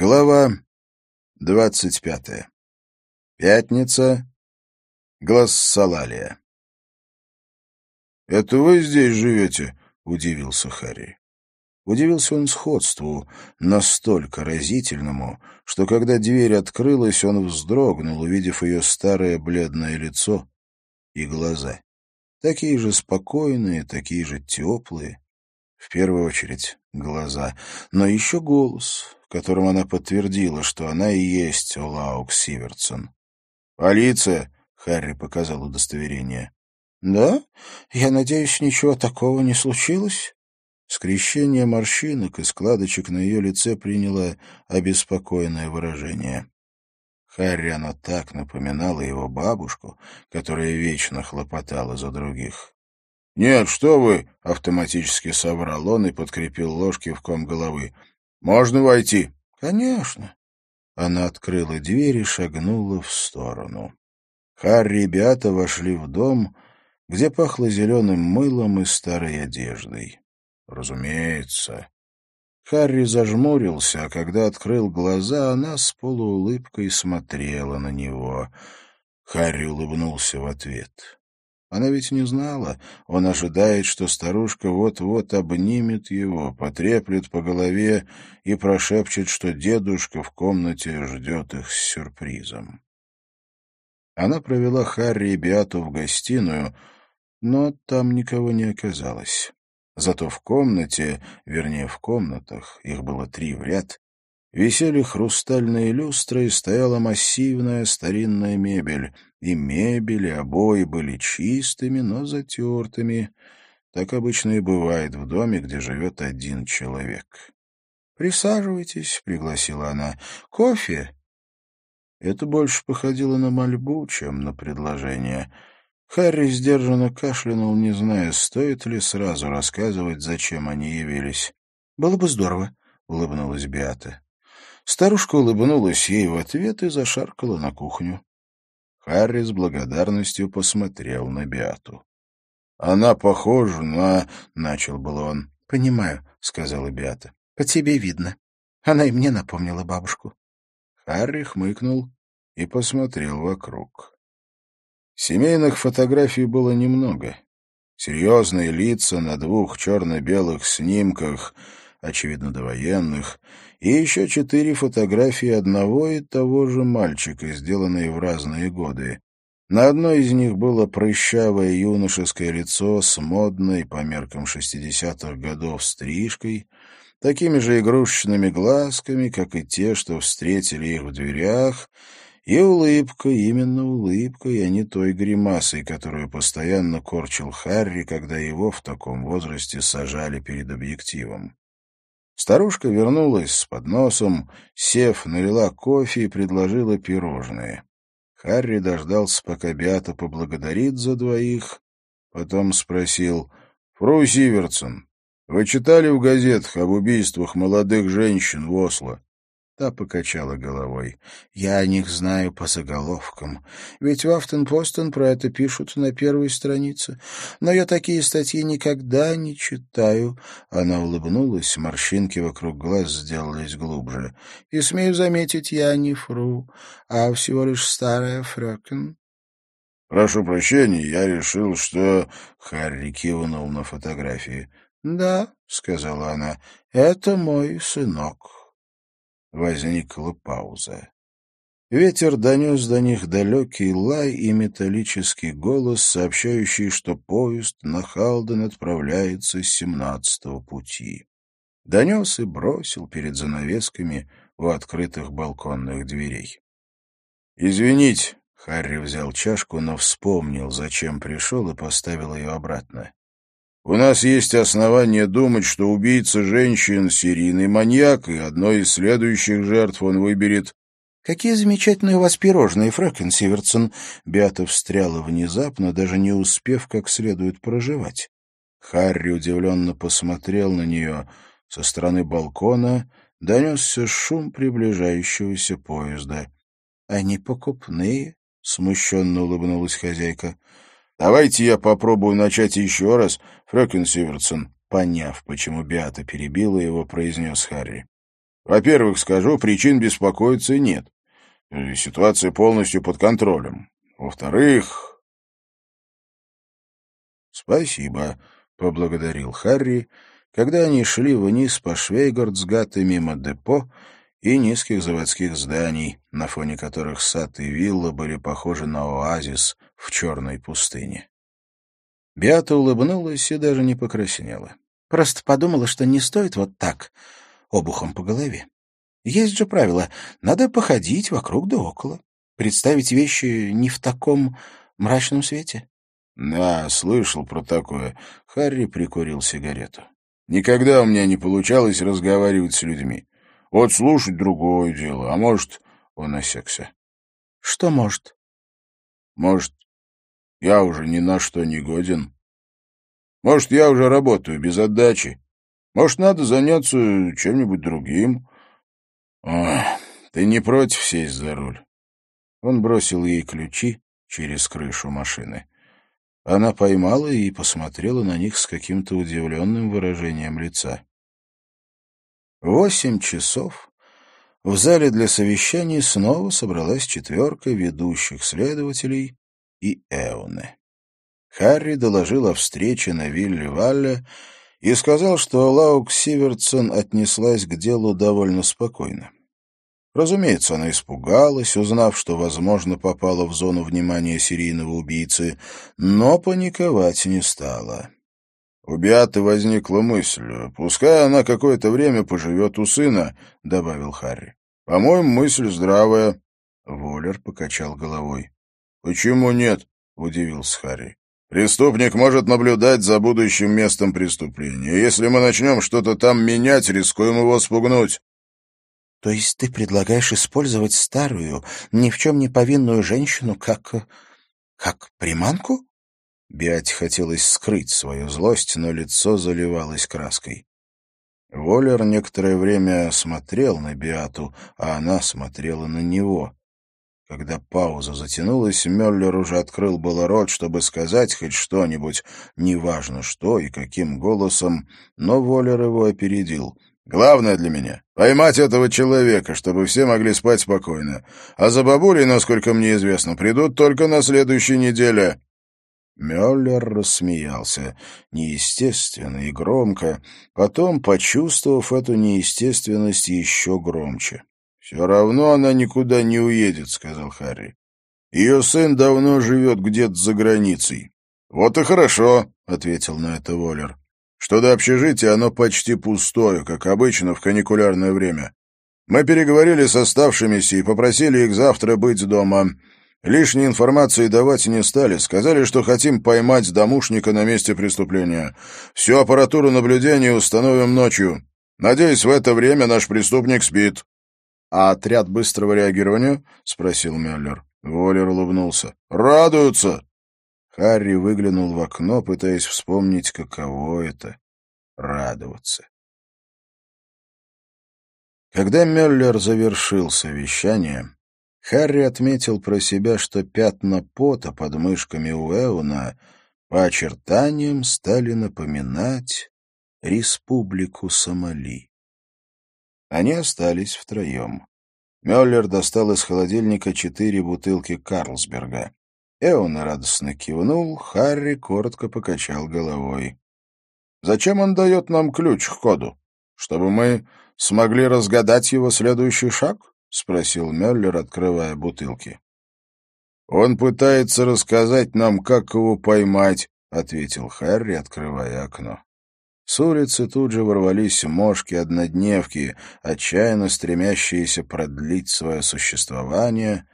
Глава двадцать пятая. Пятница. Глассалалия. «Это вы здесь живете?» — удивился Харри. Удивился он сходству, настолько разительному, что когда дверь открылась, он вздрогнул, увидев ее старое бледное лицо и глаза. Такие же спокойные, такие же теплые. В первую очередь глаза, но еще голос, которым она подтвердила, что она и есть Олаук Сиверсон. «Полиция!» — Харри показал удостоверение. «Да? Я надеюсь, ничего такого не случилось?» Скрещение морщинок и складочек на ее лице приняло обеспокоенное выражение. Харри оно так напоминало его бабушку, которая вечно хлопотала за других. «Нет, что вы!» — автоматически соврал он и подкрепил ложки в ком головы. «Можно войти?» «Конечно». Она открыла дверь и шагнула в сторону. Харри и Беата вошли в дом, где пахло зеленым мылом и старой одеждой. Разумеется. Харри зажмурился, а когда открыл глаза, она с полуулыбкой смотрела на него. Харри улыбнулся в ответ. Она ведь не знала. Он ожидает, что старушка вот-вот обнимет его, потреплет по голове и прошепчет, что дедушка в комнате ждет их с сюрпризом. Она провела Харри и Биату в гостиную, но там никого не оказалось. Зато в комнате, вернее, в комнатах, их было три в ряд, висели хрустальные люстры и стояла массивная старинная мебель — и мебель, и обои были чистыми, но затертыми. Так обычно и бывает в доме, где живет один человек. «Присаживайтесь», — пригласила она. «Кофе?» Это больше походило на мольбу, чем на предложение. Харри сдержанно кашлянул, не зная, стоит ли сразу рассказывать, зачем они явились. «Было бы здорово», — улыбнулась Беата. Старушка улыбнулась ей в ответ и зашаркала на кухню. Харри с благодарностью посмотрел на Биату. «Она похожа на...» — начал был он. «Понимаю», — сказала Биата. «По тебе видно. Она и мне напомнила бабушку». Харри хмыкнул и посмотрел вокруг. Семейных фотографий было немного. Серьезные лица на двух черно-белых снимках, очевидно, довоенных, и еще четыре фотографии одного и того же мальчика, сделанные в разные годы. На одной из них было прыщавое юношеское лицо с модной, по меркам шестидесятых годов, стрижкой, такими же игрушечными глазками, как и те, что встретили их в дверях, и улыбкой, именно улыбкой, а не той гримасой, которую постоянно корчил Харри, когда его в таком возрасте сажали перед объективом. Старушка вернулась с подносом, сев, налила кофе и предложила пирожные. Харри дождался, пока Беата поблагодарит за двоих, потом спросил, «Фру Сиверсон, вы читали в газетах об убийствах молодых женщин в Осло?» Та покачала головой. «Я о них знаю по заголовкам. Ведь в Афтенпостен про это пишут на первой странице. Но я такие статьи никогда не читаю». Она улыбнулась, морщинки вокруг глаз сделались глубже. «И смею заметить, я не фру, а всего лишь старая фрёкен». «Прошу прощения, я решил, что...» Харри кивнул на фотографии. «Да», — сказала она, — «это мой сынок». Возникла пауза. Ветер донес до них далекий лай и металлический голос, сообщающий, что поезд на Халден отправляется с семнадцатого пути. Донес и бросил перед занавесками у открытых балконных дверей. «Извините», — Харри взял чашку, но вспомнил, зачем пришел, и поставил ее обратно. У нас есть основания думать, что убийца женщин — серийный маньяк, и одной из следующих жертв он выберет... — Какие замечательные у вас пирожные, Фрэкен Сиверсон! Беата встряла внезапно, даже не успев как следует проживать. Харри удивленно посмотрел на нее. Со стороны балкона донесся шум приближающегося поезда. — Они покупные, — смущенно улыбнулась хозяйка. «Давайте я попробую начать еще раз, Фрёкин Сиверсон», поняв, почему Беата перебила его, произнес Харри. Во-первых, скажу, причин беспокоиться нет. Ситуация полностью под контролем. Во-вторых... Спасибо, — поблагодарил Харри, когда они шли вниз по Швейгардсгату мимо депо и низких заводских зданий, на фоне которых сад и вилла были похожи на оазис в черной пустыне. Беата улыбнулась и даже не покраснела. Просто подумала, что не стоит вот так, обухом по голове. Есть же правило, надо походить вокруг да около, представить вещи не в таком мрачном свете. Да, слышал про такое. Харри прикурил сигарету. Никогда у меня не получалось разговаривать с людьми. Вот слушать другое дело, а может, он осекся. Что может? Может, я уже ни на что не годен. Может, я уже работаю без отдачи. Может, надо заняться чем-нибудь другим. Ох, ты не против сесть за руль? Он бросил ей ключи через крышу машины. Она поймала и посмотрела на них с каким-то удивленным выражением лица. Восемь часов в зале для совещаний снова собралась четверка ведущих следователей и Эуне. Харри доложил о встрече на вилле Валле и сказал, что Лаук Сиверсон отнеслась к делу довольно спокойно. Разумеется, она испугалась, узнав, что, возможно, попала в зону внимания серийного убийцы, но паниковать не стала. У Биаты возникла мысль, пускай она какое-то время поживет у сына, — добавил Харри. — По-моему, мысль здравая. Воллер покачал головой. — Почему нет? — удивился Харри. Преступник может наблюдать за будущим местом преступления. Если мы начнем что-то там менять, рискуем его спугнуть. — То есть ты предлагаешь использовать старую, ни в чем не повинную женщину как... как приманку? Биате хотелось скрыть свою злость, но лицо заливалось краской. Воллер некоторое время смотрел на Биату, а она смотрела на него. Когда пауза затянулась, Мюллер уже открыл было рот, чтобы сказать хоть что-нибудь, неважно что и каким голосом, но Воллер его опередил. «Главное для меня — поймать этого человека, чтобы все могли спать спокойно. А за бабулей, насколько мне известно, придут только на следующей неделе». Мюллер рассмеялся, неестественно и громко, потом, почувствовав эту неестественность, еще громче. «Все равно она никуда не уедет», — сказал Харри. «Ее сын давно живет где-то за границей». «Вот и хорошо», — ответил на это Воллер. «Что до общежития, оно почти пустое, как обычно в каникулярное время. Мы переговорили с оставшимися и попросили их завтра быть дома. Лишней информации давать не стали. Сказали, что хотим поймать домушника на месте преступления. Всю аппаратуру наблюдения установим ночью. Надеюсь, в это время наш преступник спит. «А отряд быстрого реагирования?» — спросил Мюллер. Воллер улыбнулся. «Радуются!» Харри выглянул в окно, пытаясь вспомнить, каково это — радоваться. Когда Мюллер завершил совещание, Харри отметил про себя, что пятна пота под мышками у Эуна по очертаниям стали напоминать республику Сомали. Они остались втроем. Мюллер достал из холодильника четыре бутылки Карлсберга. Эон радостно кивнул, Харри коротко покачал головой. «Зачем он дает нам ключ к коду? Чтобы мы смогли разгадать его следующий шаг?» — спросил Мюллер, открывая бутылки. «Он пытается рассказать нам, как его поймать», — ответил Харри, открывая окно. С улицы тут же ворвались мошки-однодневки, отчаянно стремящиеся продлить свое существование,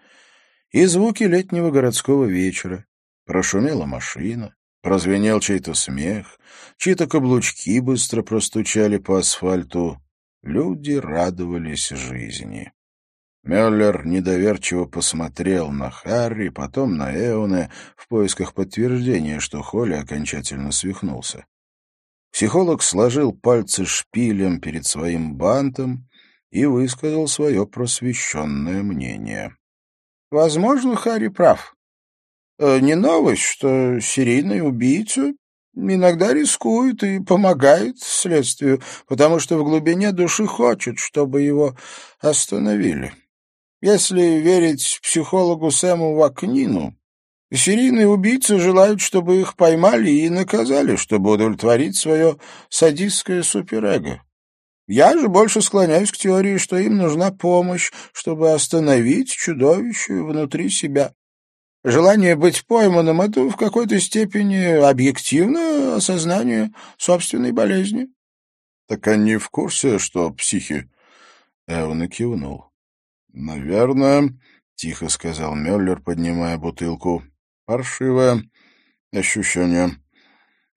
и звуки летнего городского вечера. Прошумела машина, прозвенел чей-то смех, чьи-то каблучки быстро простучали по асфальту. Люди радовались жизни. Мюллер недоверчиво посмотрел на Харри, потом на Эоне в поисках подтверждения, что Холли окончательно свихнулся. Психолог сложил пальцы шпилем перед своим бантом и высказал свое просвещенное мнение. Возможно, Харри прав. Э, не новость, что серийный убийца иногда рискует и помогает следствию, потому что в глубине души хочет, чтобы его остановили. Если верить психологу Сэму Вакнину, серийные убийцы желают, чтобы их поймали и наказали, чтобы удовлетворить свое садистское суперэго. Я же больше склоняюсь к теории, что им нужна помощь, чтобы остановить чудовище внутри себя. Желание быть пойманным — это в какой-то степени объективное осознание собственной болезни. — Так они в курсе, что психи? Эвна кивнул. — Наверное, — тихо сказал Мюллер, поднимая бутылку. — Паршивое ощущение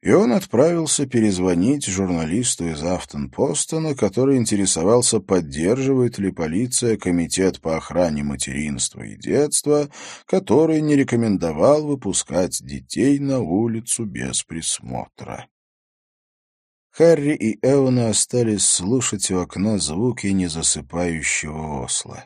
и он отправился перезвонить журналисту из Афтон-Постона, который интересовался, поддерживает ли полиция комитет по охране материнства и детства, который не рекомендовал выпускать детей на улицу без присмотра. Харри и Эона остались слушать у окна звуки незасыпающего осла.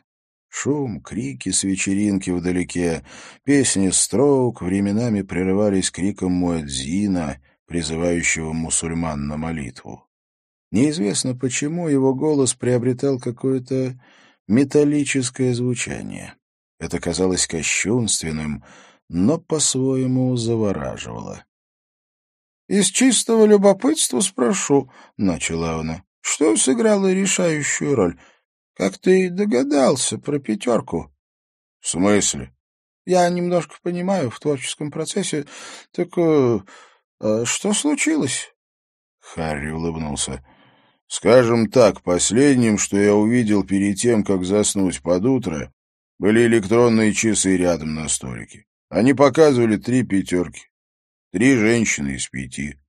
Шум, крики с вечеринки вдалеке, песни Строук временами прерывались криком Муэдзина — призывающего мусульман на молитву. Неизвестно почему его голос приобретал какое-то металлическое звучание. Это казалось кощунственным, но по-своему завораживало. — Из чистого любопытства спрошу, — начала она, — что сыграло решающую роль? Как ты догадался про пятерку? — В смысле? — Я немножко понимаю в творческом процессе, так э, «А что случилось?» Харри улыбнулся. «Скажем так, последним, что я увидел перед тем, как заснуть под утро, были электронные часы рядом на столике. Они показывали три пятерки. Три женщины из пяти».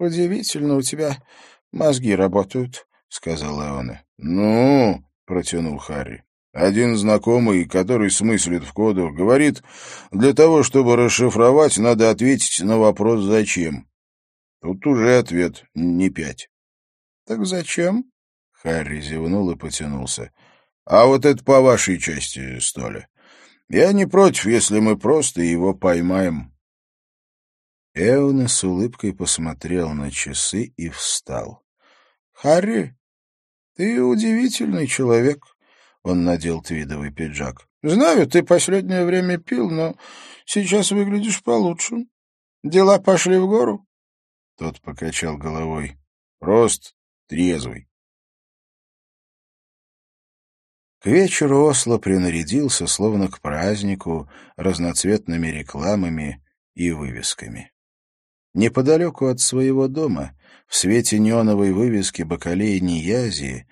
«Удивительно, у тебя мозги работают», — сказала Эона. «Ну», — протянул Харри, один знакомый, который смыслит в кодах, говорит, для того, чтобы расшифровать, надо ответить на вопрос «зачем?». Тут уже ответ не пять. — Так зачем? — Харри зевнул и потянулся. — А вот это по вашей части, что ли. Я не против, если мы просто его поймаем. Эуна с улыбкой посмотрел на часы и встал. — Харри, ты удивительный человек. Он надел твидовый пиджак. — Знаю, ты последнее время пил, но сейчас выглядишь получше. Дела пошли в гору? Тот покачал головой. — Рост трезвый. К вечеру Осло принарядился, словно к празднику, разноцветными рекламами и вывесками. Неподалеку от своего дома, в свете неоновой вывески бакалеи Ниязии,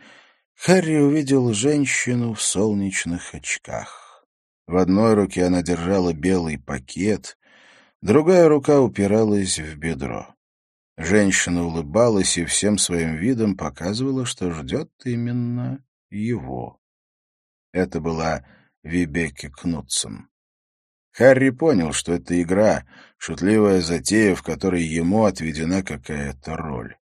Харри увидел женщину в солнечных очках. В одной руке она держала белый пакет, другая рука упиралась в бедро. Женщина улыбалась и всем своим видом показывала, что ждет именно его. Это была Вибеке Кнутсон. Харри понял, что это игра, шутливая затея, в которой ему отведена какая-то роль.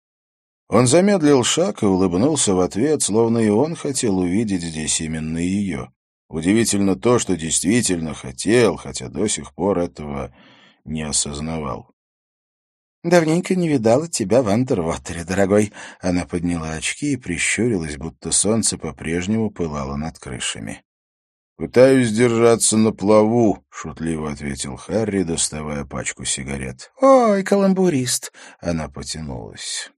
Он замедлил шаг и улыбнулся в ответ, словно и он хотел увидеть здесь именно ее. Удивительно то, что действительно хотел, хотя до сих пор этого не осознавал. «Давненько не видала тебя в Андерватере, дорогой». Она подняла очки и прищурилась, будто солнце по-прежнему пылало над крышами. «Пытаюсь держаться на плаву», — шутливо ответил Харри, доставая пачку сигарет. «Ой, каламбурист!» — она потянулась.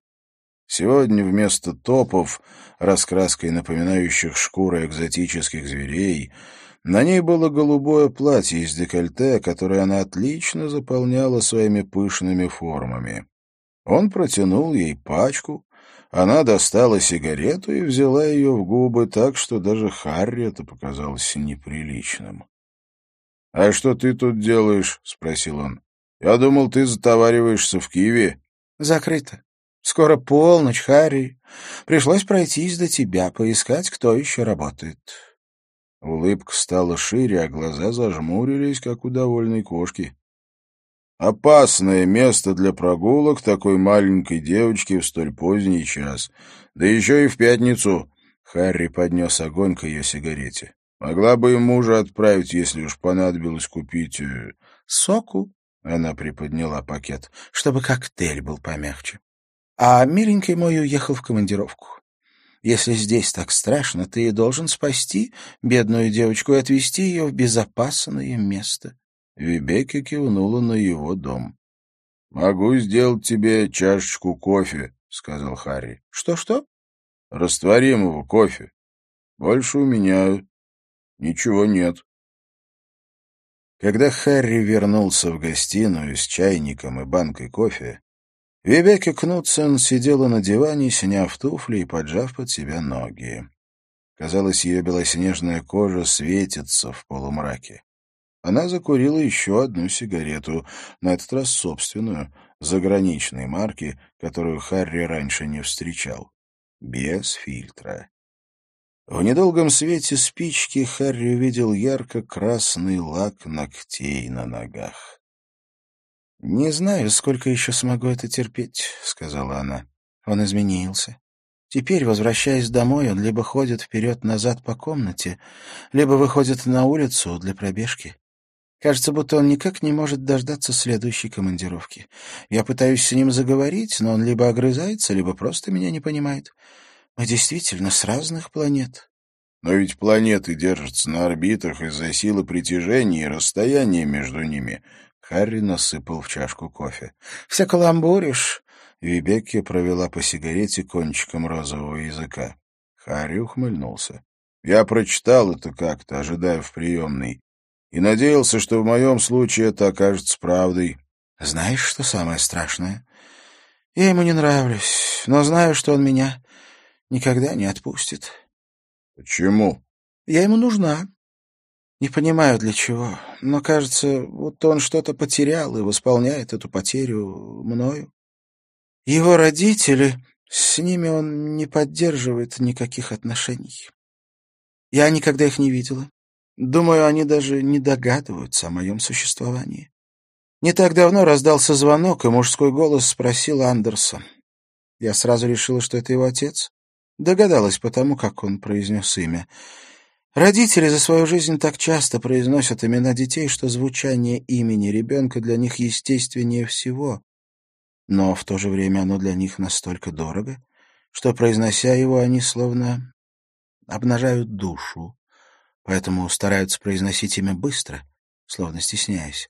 Сегодня вместо топов, раскраской напоминающих шкуры экзотических зверей, на ней было голубое платье из декольте, которое она отлично заполняла своими пышными формами. Он протянул ей пачку, она достала сигарету и взяла ее в губы так, что даже Харри это показалось неприличным. — А что ты тут делаешь? — спросил он. — Я думал, ты затовариваешься в Киеве. — Закрыто. Скоро полночь, Харри. Пришлось пройтись до тебя, поискать, кто еще работает. Улыбка стала шире, а глаза зажмурились, как у довольной кошки. Опасное место для прогулок такой маленькой девочки в столь поздний час. Да еще и в пятницу. Харри поднес огонь к ее сигарете. Могла бы и мужа отправить, если уж понадобилось купить... Э, соку? Она приподняла пакет. «Чтобы коктейль был помягче. А миленький мой уехал в командировку. Если здесь так страшно, ты должен спасти бедную девочку и отвезти ее в безопасное место». Вибеки кивнула на его дом. — Могу сделать тебе чашечку кофе, — сказал Харри. «Что, — Что-что? — Растворимого кофе. Больше у меня ничего нет. Когда Харри вернулся в гостиную с чайником и банкой кофе, Вибеке Кнутсен сидела на диване, сняв туфли и поджав под себя ноги. Казалось, ее белоснежная кожа светится в полумраке. Она закурила еще одну сигарету, на этот раз собственную, заграничной марки, которую Харри раньше не встречал. Без фильтра. В недолгом свете спички Харри увидел ярко-красный лак ногтей на ногах. «Не знаю, сколько еще смогу это терпеть», — сказала она. Он изменился. Теперь, возвращаясь домой, он либо ходит вперед-назад по комнате, либо выходит на улицу для пробежки. Кажется, будто он никак не может дождаться следующей командировки. Я пытаюсь с ним заговорить, но он либо огрызается, либо просто меня не понимает. Мы действительно с разных планет. Но ведь планеты держатся на орбитах из-за силы притяжения и расстояния между ними. Харри насыпал в чашку кофе. — Все каламбуришь. Вибекки провела по сигарете кончиком розового языка. Харри ухмыльнулся. — Я прочитал это как-то, ожидая в приемной и надеялся, что в моем случае это окажется правдой. Знаешь, что самое страшное? Я ему не нравлюсь, но знаю, что он меня никогда не отпустит. Почему? Я ему нужна. Не понимаю, для чего, но, кажется, вот он что-то потерял и восполняет эту потерю мною. Его родители, с ними он не поддерживает никаких отношений. Я никогда их не видела. Думаю, они даже не догадываются о моем существовании. Не так давно раздался звонок, и мужской голос спросил Андерса. Я сразу решила, что это его отец. Догадалась потому, как он произнес имя. Родители за свою жизнь так часто произносят имена детей, что звучание имени ребенка для них естественнее всего. Но в то же время оно для них настолько дорого, что, произнося его, они словно обнажают душу поэтому стараются произносить имя быстро, словно стесняясь.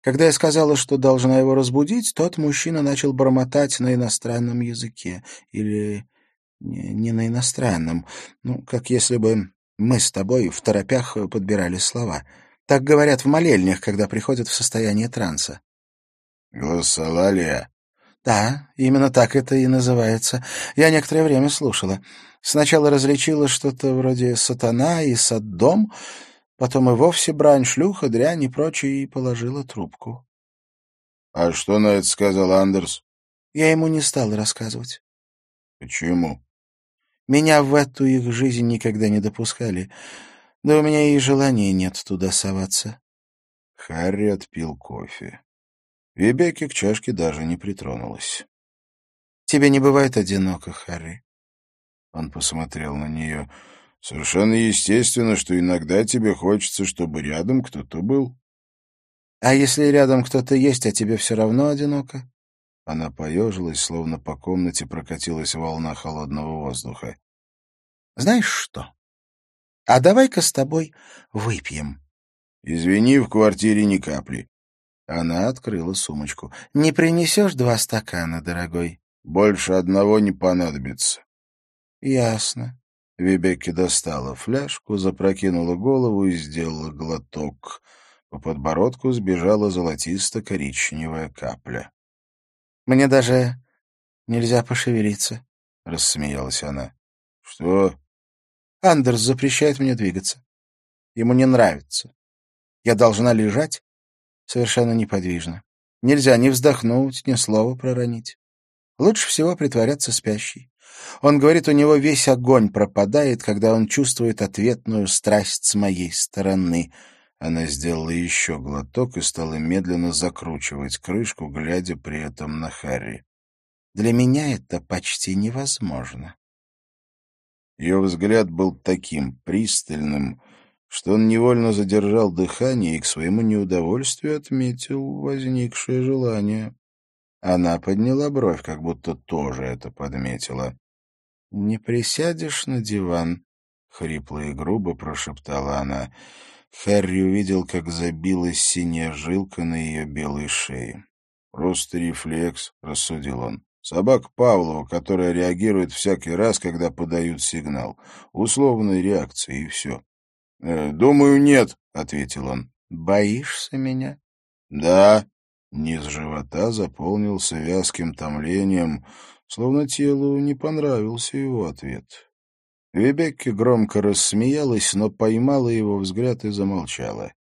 Когда я сказала, что должна его разбудить, тот мужчина начал бормотать на иностранном языке. Или не, не на иностранном. Ну, как если бы мы с тобой в торопях подбирали слова. Так говорят в молельнях, когда приходят в состояние транса. «Глоссолалия?» «Да, именно так это и называется. Я некоторое время слушала. Сначала различила что-то вроде «сатана» и «саддом», потом и вовсе брань, шлюха, дрянь и прочее, и положила трубку. — А что на это сказал Андерс? Я ему не стала рассказывать. — Почему? Меня в эту их жизнь никогда не допускали. Да у меня и желания нет туда соваться. Харри отпил кофе. Вебеки к чашке даже не притронулась. — Тебе не бывает одиноко, Харри. Он посмотрел на нее. «Совершенно естественно, что иногда тебе хочется, чтобы рядом кто-то был». «А если рядом кто-то есть, а тебе все равно одиноко?» Она поежилась, словно по комнате прокатилась волна холодного воздуха. «Знаешь что? А давай-ка с тобой выпьем». «Извини, в квартире ни капли». Она открыла сумочку. «Не принесешь два стакана, дорогой?» «Больше одного не понадобится». Ясно. Вибекки достала фляжку, запрокинула голову и сделала глоток. По подбородку сбежала золотисто-коричневая капля. — Мне даже нельзя пошевелиться, — рассмеялась она. — Что? — Андерс запрещает мне двигаться. Ему не нравится. Я должна лежать совершенно неподвижно. Нельзя ни вздохнуть, ни слова проронить. Лучше всего притворяться спящей. Он говорит, у него весь огонь пропадает, когда он чувствует ответную страсть с моей стороны. Она сделала еще глоток и стала медленно закручивать крышку, глядя при этом на Харри. Для меня это почти невозможно. Ее взгляд был таким пристальным, что он невольно задержал дыхание и к своему неудовольствию отметил возникшее желание. Она подняла бровь, как будто тоже это подметила. — Не присядешь на диван? — хрипло и грубо прошептала она. Харри увидел, как забилась синяя жилка на ее белой шее. «Просто рефлекс», — рассудил он. «Собака Павлова, которая реагирует всякий раз, когда подают сигнал. Условная реакция, и все». «Э, «Думаю, нет», — ответил он. «Боишься меня?» «Да». Низ живота заполнился вязким томлением, словно телу не понравился его ответ. Вебекки громко рассмеялась, но поймала его взгляд и замолчала.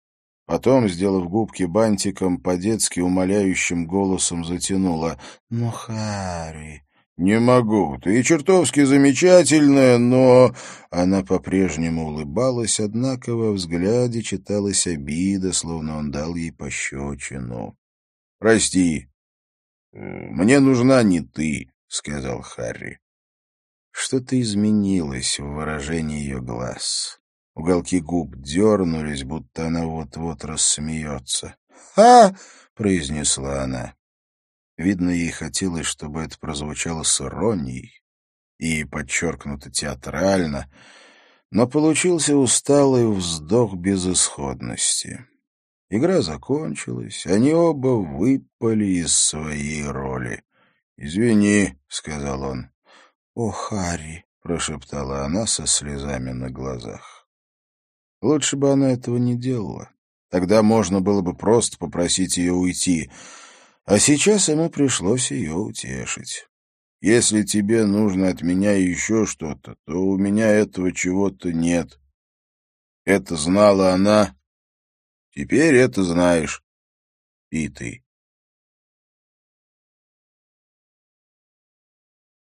Потом, сделав губки бантиком, по-детски умоляющим голосом затянула. «Ну, Харри...» «Не могу. Ты чертовски замечательная, но...» Она по-прежнему улыбалась, однако во взгляде читалась обида, словно он дал ей пощечину. «Прости. Мне нужна не ты», — сказал Харри. Что-то изменилось в выражении ее глаз. Уголки губ дернулись, будто она вот-вот рассмеется. «А!» — произнесла она. Видно, ей хотелось, чтобы это прозвучало с иронией и подчеркнуто театрально, но получился усталый вздох безысходности. Игра закончилась, они оба выпали из своей роли. «Извини», — сказал он. «О, Харри!» — прошептала она со слезами на глазах. Лучше бы она этого не делала. Тогда можно было бы просто попросить ее уйти. А сейчас ему пришлось ее утешить. «Если тебе нужно от меня еще что-то, то у меня этого чего-то нет. Это знала она. Теперь это знаешь и ты».